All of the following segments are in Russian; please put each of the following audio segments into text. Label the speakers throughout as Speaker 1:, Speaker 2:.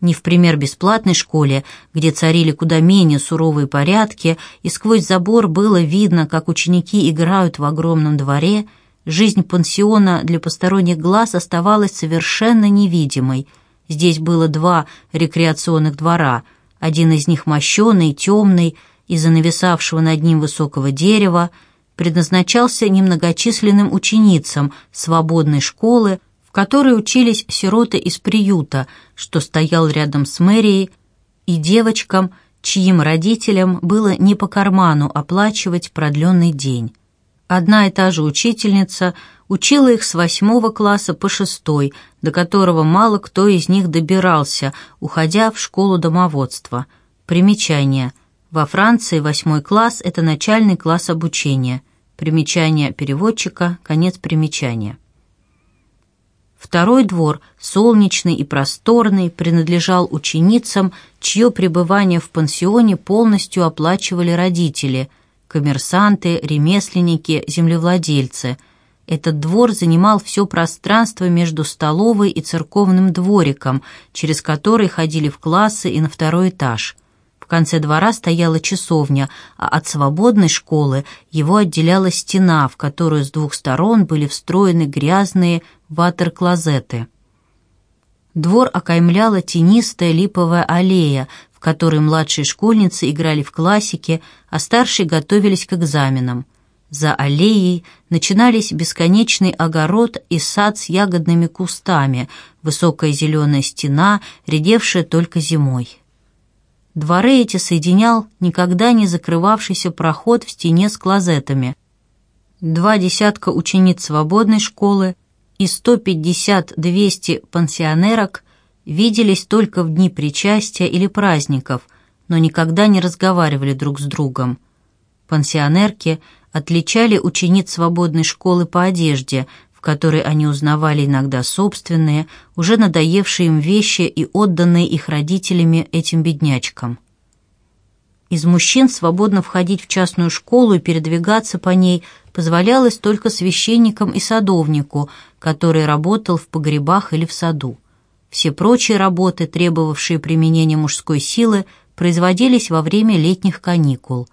Speaker 1: Не в пример бесплатной школе, где царили куда менее суровые порядки, и сквозь забор было видно, как ученики играют в огромном дворе, жизнь пансиона для посторонних глаз оставалась совершенно невидимой. Здесь было два рекреационных двора, один из них мощеный, темный, из-за нависавшего над ним высокого дерева, предназначался немногочисленным ученицам свободной школы, в которой учились сироты из приюта, что стоял рядом с мэрией, и девочкам, чьим родителям было не по карману оплачивать продленный день. Одна и та же учительница учила их с восьмого класса по шестой, до которого мало кто из них добирался, уходя в школу домоводства. Примечание. Во Франции восьмой класс – это начальный класс обучения. Примечание переводчика, конец примечания. Второй двор, солнечный и просторный, принадлежал ученицам, чье пребывание в пансионе полностью оплачивали родители, коммерсанты, ремесленники, землевладельцы. Этот двор занимал все пространство между столовой и церковным двориком, через который ходили в классы и на второй этаж конце двора стояла часовня, а от свободной школы его отделяла стена, в которую с двух сторон были встроены грязные ватер-клозеты. Двор окаймляла тенистая липовая аллея, в которой младшие школьницы играли в классике, а старшие готовились к экзаменам. За аллеей начинались бесконечный огород и сад с ягодными кустами, высокая зеленая стена, редевшая только зимой. Дворы эти соединял никогда не закрывавшийся проход в стене с клозетами. Два десятка учениц свободной школы и 150-200 пансионерок виделись только в дни причастия или праздников, но никогда не разговаривали друг с другом. Пансионерки отличали учениц свободной школы по одежде, в которой они узнавали иногда собственные, уже надоевшие им вещи и отданные их родителями этим беднячкам. Из мужчин свободно входить в частную школу и передвигаться по ней позволялось только священникам и садовнику, который работал в погребах или в саду. Все прочие работы, требовавшие применения мужской силы, производились во время летних каникул.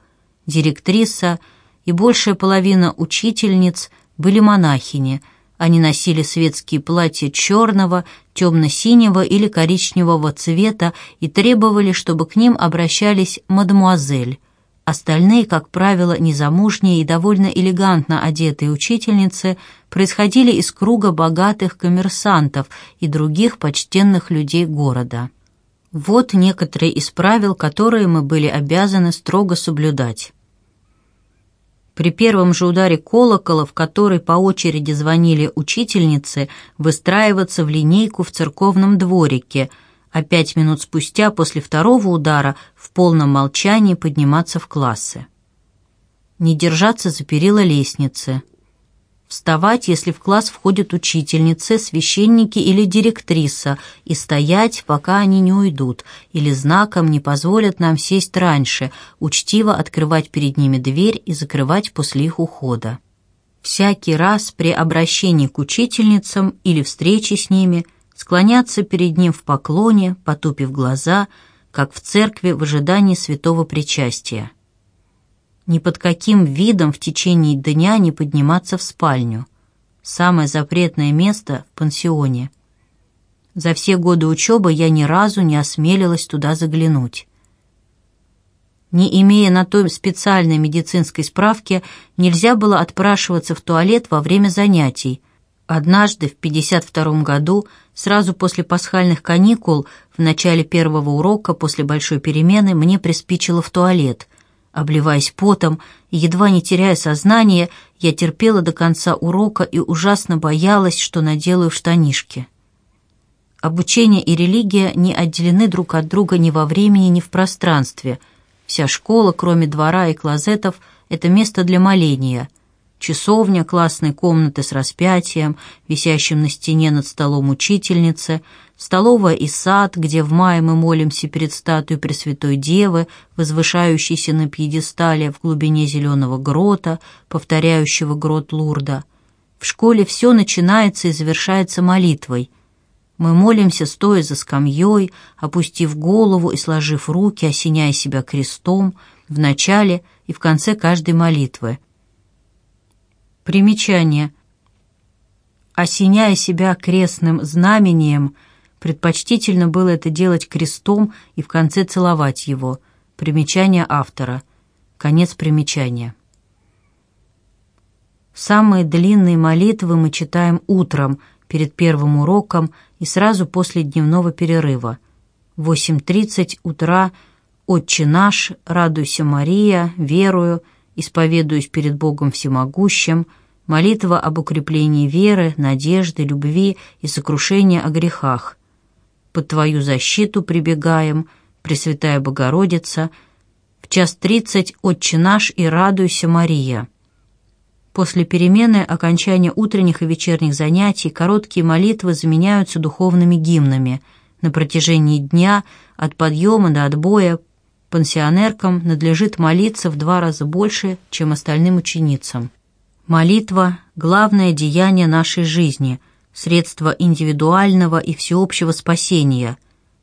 Speaker 1: Директриса и большая половина учительниц были монахини – они носили светские платья черного, темно-синего или коричневого цвета и требовали, чтобы к ним обращались мадемуазель. Остальные, как правило, незамужние и довольно элегантно одетые учительницы происходили из круга богатых коммерсантов и других почтенных людей города. Вот некоторые из правил, которые мы были обязаны строго соблюдать. При первом же ударе колокола, в который по очереди звонили учительницы, выстраиваться в линейку в церковном дворике, а пять минут спустя после второго удара в полном молчании подниматься в классы. Не держаться за перила лестницы – Вставать, если в класс входят учительницы, священники или директриса, и стоять, пока они не уйдут, или знаком не позволят нам сесть раньше, учтиво открывать перед ними дверь и закрывать после их ухода. Всякий раз при обращении к учительницам или встрече с ними склоняться перед ним в поклоне, потупив глаза, как в церкви в ожидании святого причастия ни под каким видом в течение дня не подниматься в спальню. Самое запретное место в пансионе. За все годы учебы я ни разу не осмелилась туда заглянуть. Не имея на то специальной медицинской справки, нельзя было отпрашиваться в туалет во время занятий. Однажды в 52 году, сразу после пасхальных каникул, в начале первого урока после большой перемены, мне приспичило в туалет – Обливаясь потом и едва не теряя сознание, я терпела до конца урока и ужасно боялась, что наделаю в штанишки. Обучение и религия не отделены друг от друга ни во времени, ни в пространстве. Вся школа, кроме двора и клозетов, это место для моления. Часовня, классные комнаты с распятием, висящим на стене над столом учительницы — столовая и сад, где в мае мы молимся перед статуей Пресвятой Девы, возвышающейся на пьедестале в глубине зеленого грота, повторяющего грот Лурда. В школе все начинается и завершается молитвой. Мы молимся, стоя за скамьей, опустив голову и сложив руки, осеняя себя крестом, в начале и в конце каждой молитвы. Примечание. Осеняя себя крестным знамением, предпочтительно было это делать крестом и в конце целовать его. Примечание автора. Конец примечания. Самые длинные молитвы мы читаем утром, перед первым уроком и сразу после дневного перерыва. В 8.30 утра «Отче наш», «Радуйся, Мария», «Верую», «Исповедуюсь перед Богом Всемогущим», молитва об укреплении веры, надежды, любви и сокрушения о грехах. Под Твою защиту прибегаем, Пресвятая Богородица, в час тридцать «Отче наш» и «Радуйся, Мария». После перемены окончания утренних и вечерних занятий короткие молитвы заменяются духовными гимнами. На протяжении дня от подъема до отбоя пансионеркам надлежит молиться в два раза больше, чем остальным ученицам. Молитва – главное деяние нашей жизни, средство индивидуального и всеобщего спасения.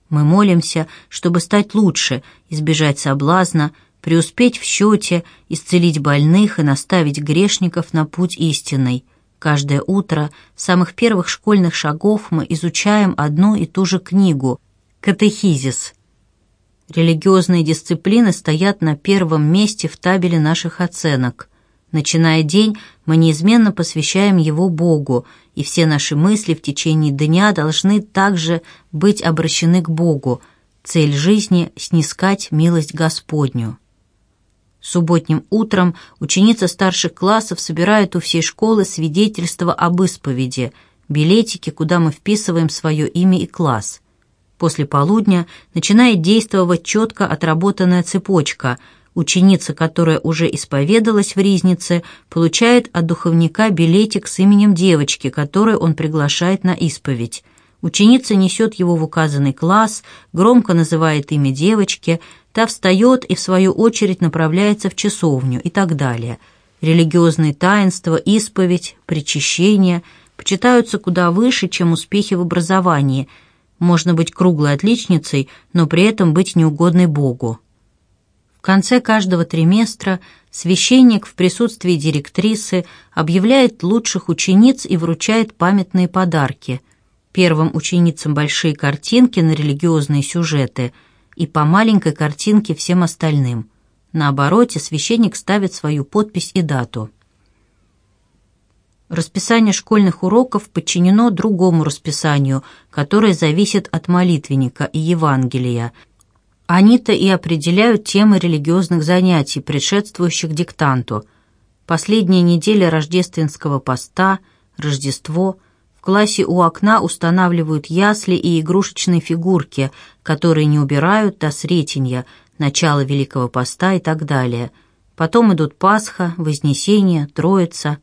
Speaker 1: Мы молимся, чтобы стать лучше, избежать соблазна – преуспеть в счете, исцелить больных и наставить грешников на путь истинный. Каждое утро с самых первых школьных шагов мы изучаем одну и ту же книгу – «Катехизис». Религиозные дисциплины стоят на первом месте в табеле наших оценок. Начиная день, мы неизменно посвящаем его Богу, и все наши мысли в течение дня должны также быть обращены к Богу. Цель жизни – снискать милость Господню. Субботним утром ученица старших классов собирает у всей школы свидетельство об исповеди, билетики, куда мы вписываем свое имя и класс. После полудня начинает действовать четко отработанная цепочка. Ученица, которая уже исповедалась в Ризнице, получает от духовника билетик с именем девочки, которую он приглашает на исповедь. Ученица несет его в указанный класс, громко называет имя девочки – Та встает и, в свою очередь, направляется в часовню и так далее. Религиозные таинства, исповедь, причащение почитаются куда выше, чем успехи в образовании. Можно быть круглой отличницей, но при этом быть неугодной Богу. Конце каждого триместра священник в присутствии директрисы объявляет лучших учениц и вручает памятные подарки. Первым ученицам большие картинки на религиозные сюжеты – и по маленькой картинке всем остальным. На обороте священник ставит свою подпись и дату. Расписание школьных уроков подчинено другому расписанию, которое зависит от молитвенника и Евангелия. Они-то и определяют темы религиозных занятий, предшествующих диктанту. Последняя неделя рождественского поста, Рождество – классе у окна устанавливают ясли и игрушечные фигурки, которые не убирают до Сретенья, начала Великого Поста и так далее. Потом идут Пасха, Вознесение, Троица.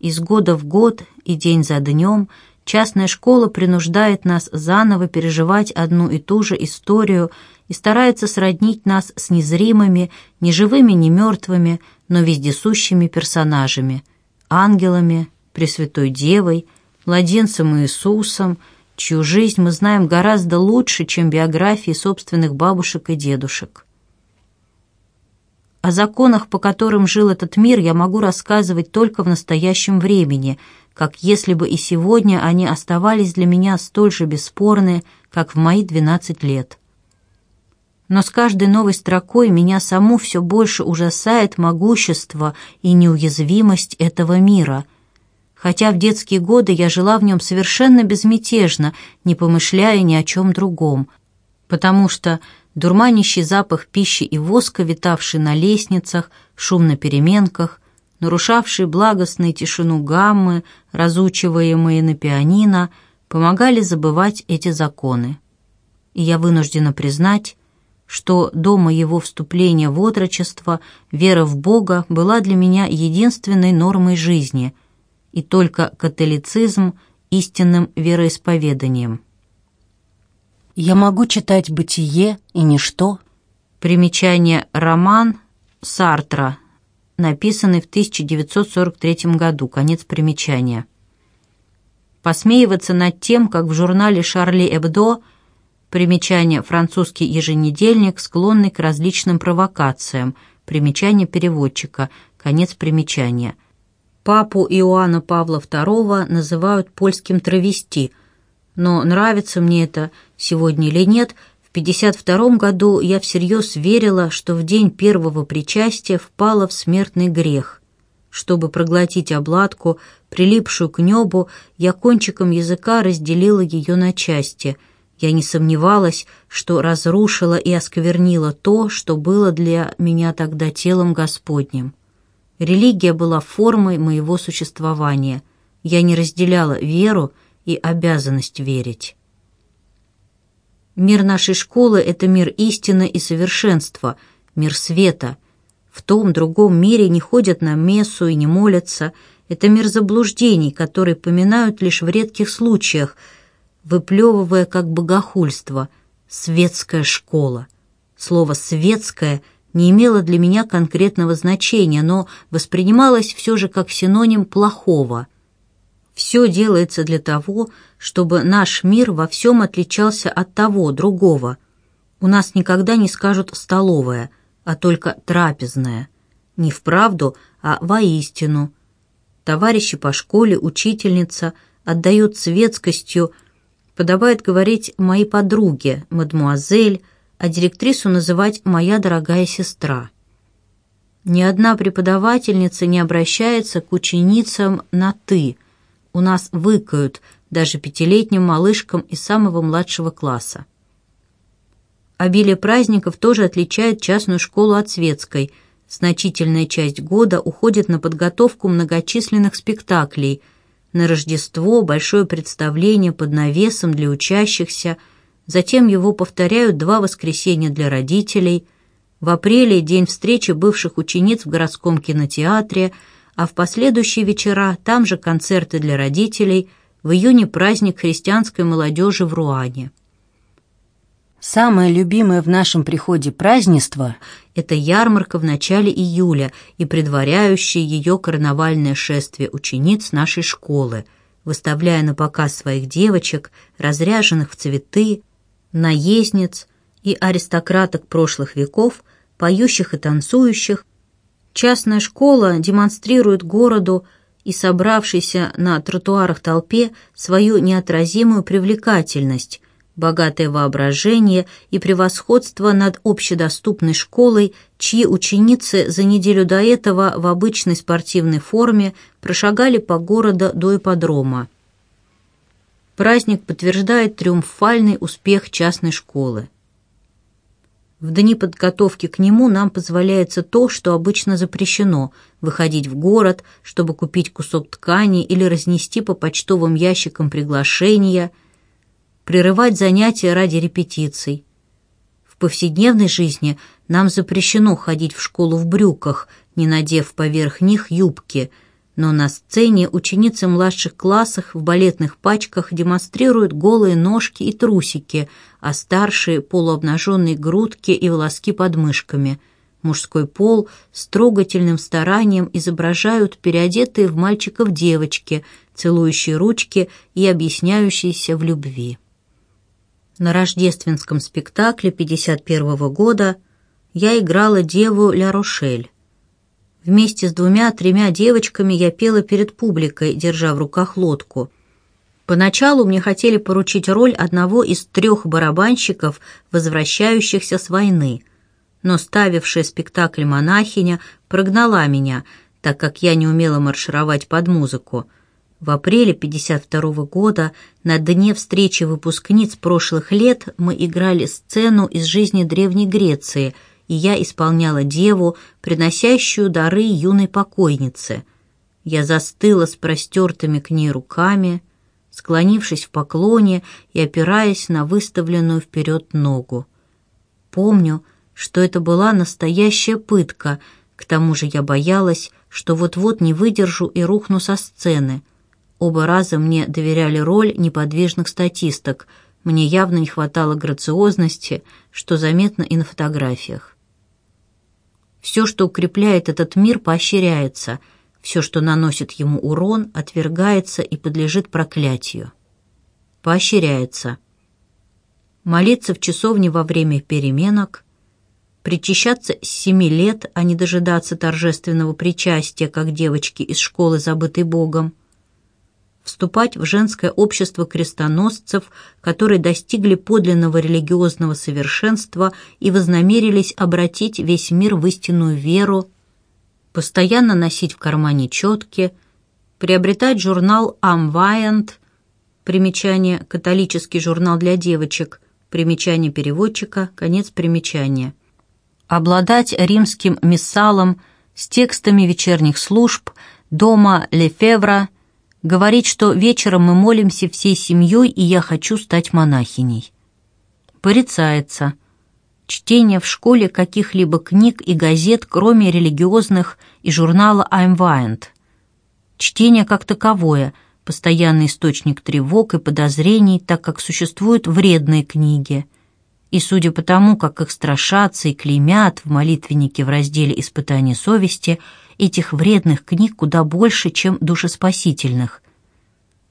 Speaker 1: Из года в год и день за днем частная школа принуждает нас заново переживать одну и ту же историю и старается сроднить нас с незримыми, ни живыми, ни мертвыми, но вездесущими персонажами, ангелами, Пресвятой Девой – младенцем Иисусом, чью жизнь мы знаем гораздо лучше, чем биографии собственных бабушек и дедушек. О законах, по которым жил этот мир, я могу рассказывать только в настоящем времени, как если бы и сегодня они оставались для меня столь же бесспорны, как в мои двенадцать лет. Но с каждой новой строкой меня саму все больше ужасает могущество и неуязвимость этого мира — хотя в детские годы я жила в нем совершенно безмятежно, не помышляя ни о чем другом, потому что дурманящий запах пищи и воска, витавший на лестницах, шум на переменках, нарушавший благостную тишину гаммы, разучиваемые на пианино, помогали забывать эти законы. И я вынуждена признать, что до моего вступления в отрочество вера в Бога была для меня единственной нормой жизни — и только католицизм истинным вероисповеданием. Я могу читать «Бытие» и «Ничто». Примечание «Роман» Сартра, написанный в 1943 году, конец примечания. посмеиваться над тем, как в журнале «Шарли Эбдо» примечание «Французский еженедельник», склонный к различным провокациям, примечание переводчика, конец примечания. Папу Иоанна Павла II называют польским травести, но нравится мне это сегодня или нет, в 52 году я всерьез верила, что в день первого причастия впала в смертный грех – чтобы проглотить обладку, прилипшую к небу, я кончиком языка разделила ее на части. Я не сомневалась, что разрушила и осквернила то, что было для меня тогда телом Господним. Религия была формой моего существования. Я не разделяла веру и обязанность верить. Мир нашей школы — это мир истины и совершенства, мир света — в том другом мире не ходят на мессу и не молятся. Это мир заблуждений, которые поминают лишь в редких случаях, выплевывая как богохульство. Светская школа. Слово «светское» не имело для меня конкретного значения, но воспринималось все же как синоним плохого. Все делается для того, чтобы наш мир во всем отличался от того, другого. У нас никогда не скажут «столовая», а только трапезная. Не вправду, а воистину. Товарищи по школе, учительница отдают светскостью, подобает говорить «моей подруге», «мадмуазель», а директрису называть «моя дорогая сестра». Ни одна преподавательница не обращается к ученицам на «ты». У нас выкают даже пятилетним малышкам из самого младшего класса. Обилие праздников тоже отличает частную школу от светской. Значительная часть года уходит на подготовку многочисленных спектаклей. На Рождество большое представление под навесом для учащихся, затем его повторяют два воскресенья для родителей. В апреле день встречи бывших учениц в городском кинотеатре, а в последующие вечера там же концерты для родителей, в июне праздник христианской молодежи в Руане. Самое любимое в нашем приходе празднество – это ярмарка в начале июля и предваряющее ее карнавальное шествие учениц нашей школы, выставляя на показ своих девочек, разряженных в цветы, наездниц и аристократок прошлых веков, поющих и танцующих. Частная школа демонстрирует городу и собравшейся на тротуарах толпе свою неотразимую привлекательность, богатое воображение и превосходство над общедоступной школой, чьи ученицы за неделю до этого в обычной спортивной форме прошагали по городу до ипподрома. Праздник подтверждает триумфальный успех частной школы. В дни подготовки к нему нам позволяется то, что обычно запрещено – выходить в город, чтобы купить кусок ткани или разнести по почтовым ящикам приглашения – прерывать занятия ради репетиций. В повседневной жизни нам запрещено ходить в школу в брюках, не надев поверх них юбки, но на сцене ученицы младших классов в балетных пачках демонстрируют голые ножки и трусики, а старшие – полуобнаженные грудки и волоски под мышками. Мужской пол с трогательным старанием изображают переодетые в мальчиков девочки, целующие ручки и объясняющиеся в любви. На рождественском спектакле 51 года я играла деву Ля Рошель. Вместе с двумя-тремя девочками я пела перед публикой, держа в руках лодку. Поначалу мне хотели поручить роль одного из трех барабанщиков, возвращающихся с войны. Но ставившая спектакль монахиня прогнала меня, так как я не умела маршировать под музыку. В апреле 52 года на дне встречи выпускниц прошлых лет мы играли сцену из жизни Древней Греции, и я исполняла деву, приносящую дары юной покойнице. Я застыла с простертыми к ней руками, склонившись в поклоне и опираясь на выставленную вперед ногу. Помню, что это была настоящая пытка, к тому же я боялась, что вот-вот не выдержу и рухну со сцены — Оба раза мне доверяли роль неподвижных статисток. Мне явно не хватало грациозности, что заметно и на фотографиях. Все, что укрепляет этот мир, поощряется. Все, что наносит ему урон, отвергается и подлежит проклятию. Поощряется. Молиться в часовне во время переменок, причащаться с семи лет, а не дожидаться торжественного причастия, как девочки из школы, забытой Богом, вступать в женское общество крестоносцев, которые достигли подлинного религиозного совершенства и вознамерились обратить весь мир в истинную веру, постоянно носить в кармане четки, приобретать журнал «Амвайент», примечание «Католический журнал для девочек», примечание переводчика, конец примечания – обладать римским миссалом с текстами вечерних служб, дома Лефевра, говорить, что вечером мы молимся всей семьей, и я хочу стать монахиней. Порицается. Чтение в школе каких-либо книг и газет, кроме религиозных и журнала «I'm Wind». Чтение как таковое – постоянный источник тревог и подозрений, так как существуют вредные книги – и судя по тому, как их страшатся и клеймят в молитвеннике в разделе «Испытание совести», этих вредных книг куда больше, чем душеспасительных.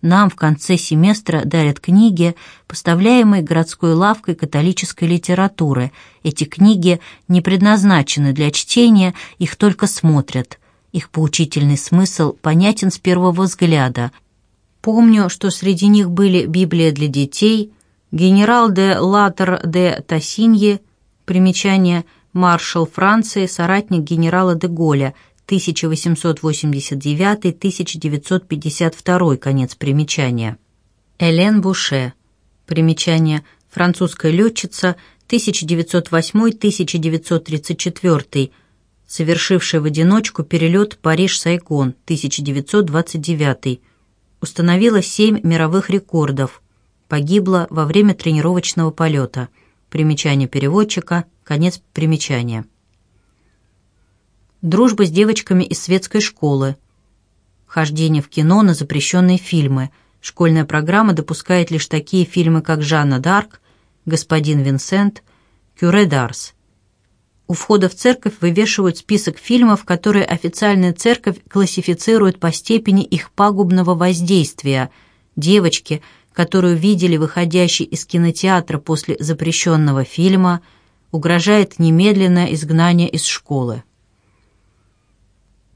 Speaker 1: Нам в конце семестра дарят книги, поставляемые городской лавкой католической литературы. Эти книги не предназначены для чтения, их только смотрят. Их поучительный смысл понятен с первого взгляда. Помню, что среди них были Библия для детей – Генерал де Латер де Тассинье, примечание маршал Франции, соратник генерала де Голля, 1889-1952, конец примечания. Элен Буше, примечание. Французская летчица, 1908-1934, совершившая в одиночку перелет Париж-Сайгон, 1929, установила семь мировых рекордов – погибла во время тренировочного полета. Примечание переводчика, конец примечания. Дружба с девочками из светской школы. Хождение в кино на запрещенные фильмы. Школьная программа допускает лишь такие фильмы, как «Жанна Д'Арк», «Господин Винсент», «Кюре Дарс». У входа в церковь вывешивают список фильмов, которые официальная церковь классифицирует по степени их пагубного воздействия. Девочки – которую видели выходящий из кинотеатра после запрещенного фильма, угрожает немедленное изгнание из школы.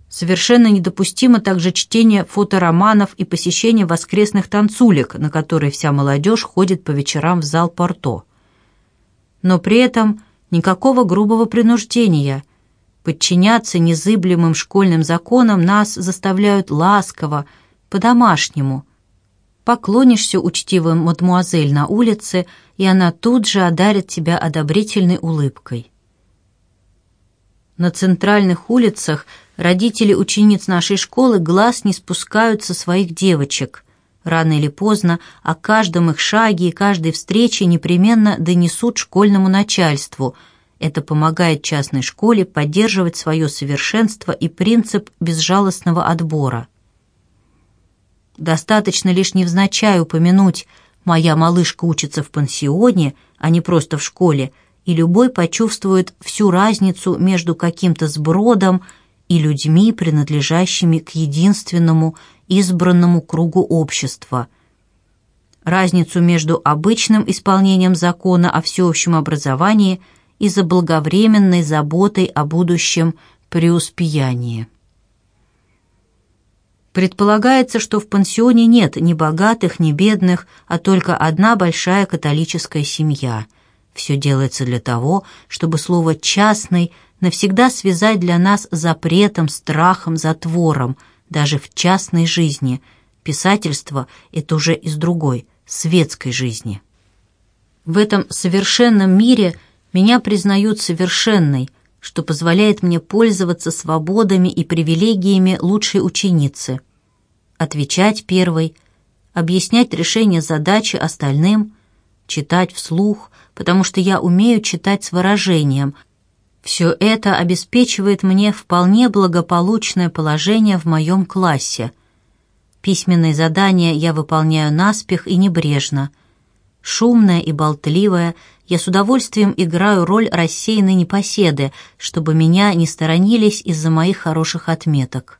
Speaker 1: Совершенно недопустимо также чтение фотороманов и посещение воскресных танцулек, на которые вся молодежь ходит по вечерам в зал Порто. Но при этом никакого грубого принуждения. Подчиняться незыблемым школьным законам нас заставляют ласково, по-домашнему – Поклонишься учтивым мадмуазель на улице, и она тут же одарит тебя одобрительной улыбкой. На центральных улицах родители учениц нашей школы глаз не спускают со своих девочек. Рано или поздно о каждом их шаге и каждой встрече непременно донесут школьному начальству. Это помогает частной школе поддерживать свое совершенство и принцип безжалостного отбора. Достаточно лишь невзначай упомянуть «моя малышка учится в пансионе», а не просто в школе, и любой почувствует всю разницу между каким-то сбродом и людьми, принадлежащими к единственному избранному кругу общества. Разницу между обычным исполнением закона о всеобщем образовании и заблаговременной заботой о будущем преуспеянии. Предполагается, что в пансионе нет ни богатых, ни бедных, а только одна большая католическая семья. Все делается для того, чтобы слово «частный» навсегда связать для нас запретом, страхом, затвором, даже в частной жизни. Писательство — это уже из другой, светской жизни. В этом совершенном мире меня признают совершенной — что позволяет мне пользоваться свободами и привилегиями лучшей ученицы, отвечать первой, объяснять решение задачи остальным, читать вслух, потому что я умею читать с выражением. Все это обеспечивает мне вполне благополучное положение в моем классе. Письменные задания я выполняю наспех и небрежно. Шумная и болтливая, я с удовольствием играю роль рассеянной непоседы, чтобы меня не сторонились из-за моих хороших отметок.